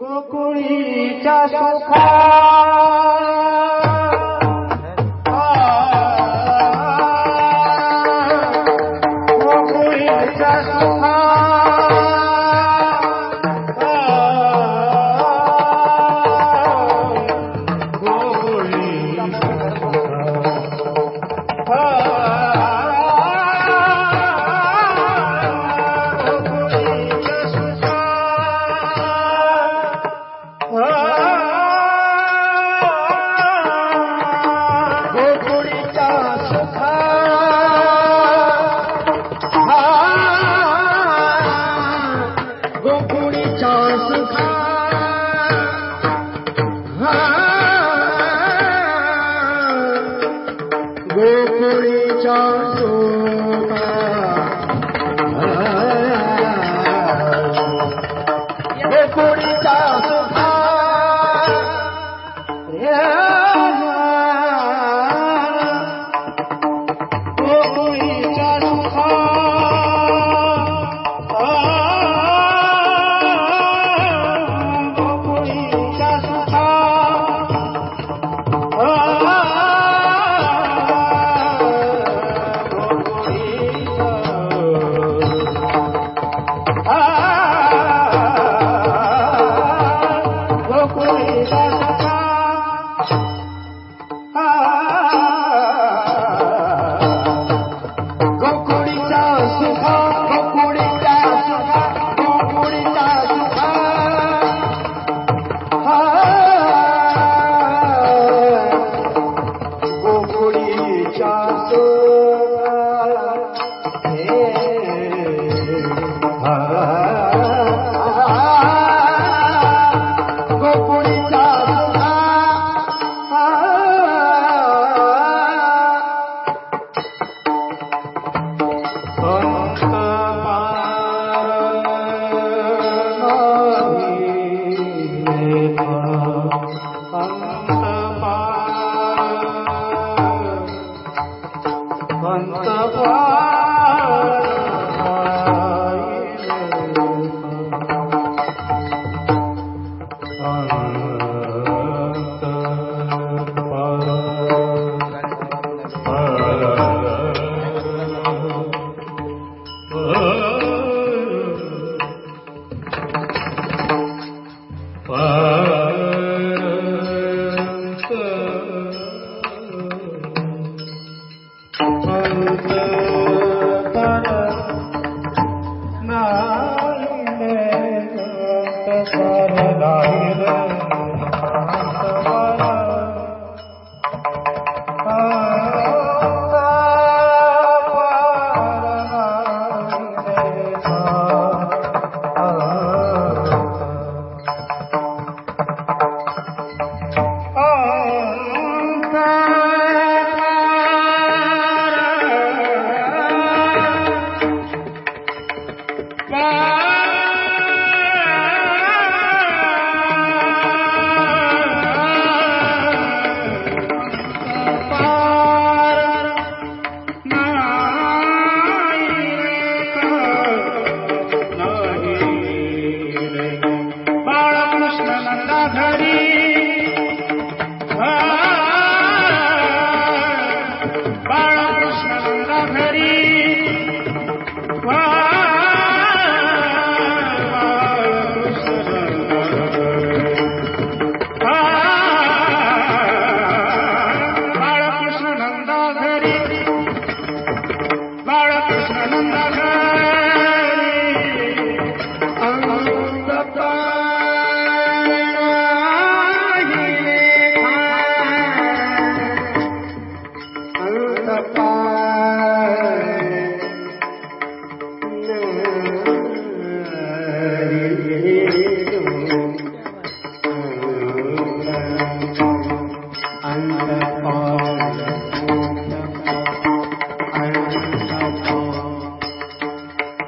গোকুড়ি চাষ খা चांसों का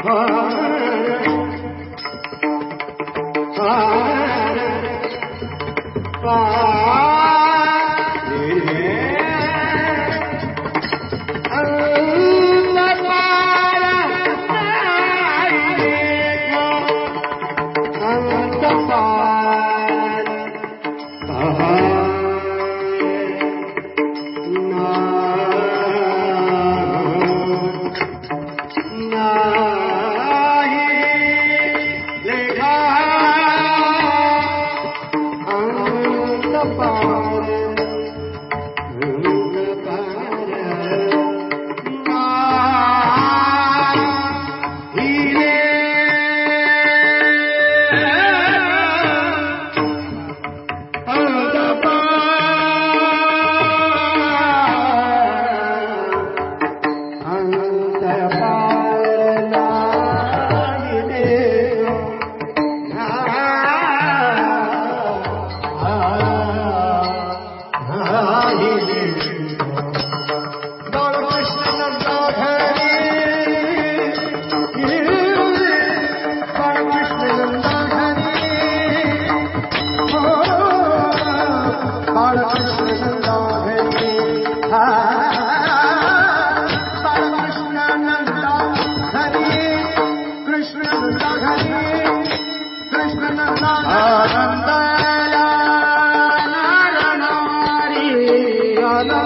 far.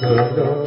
Gracias.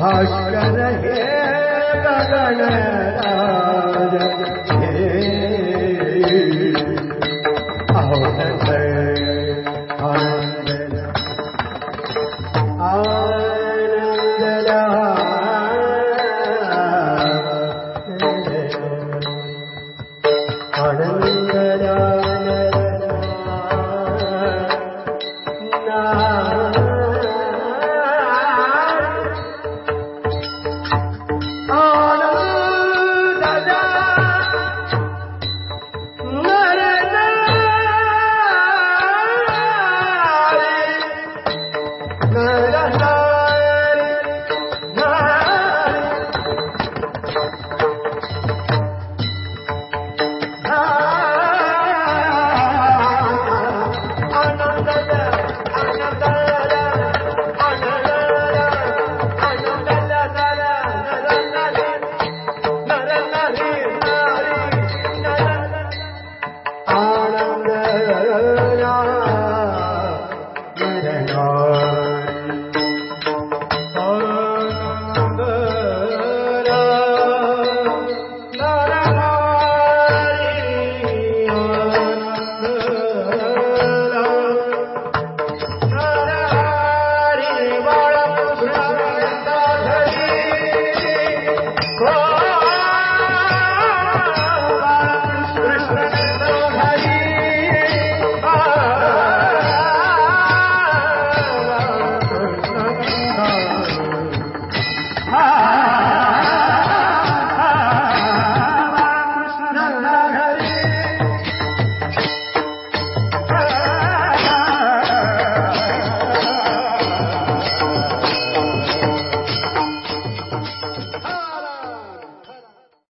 भास्कर हे गगन राज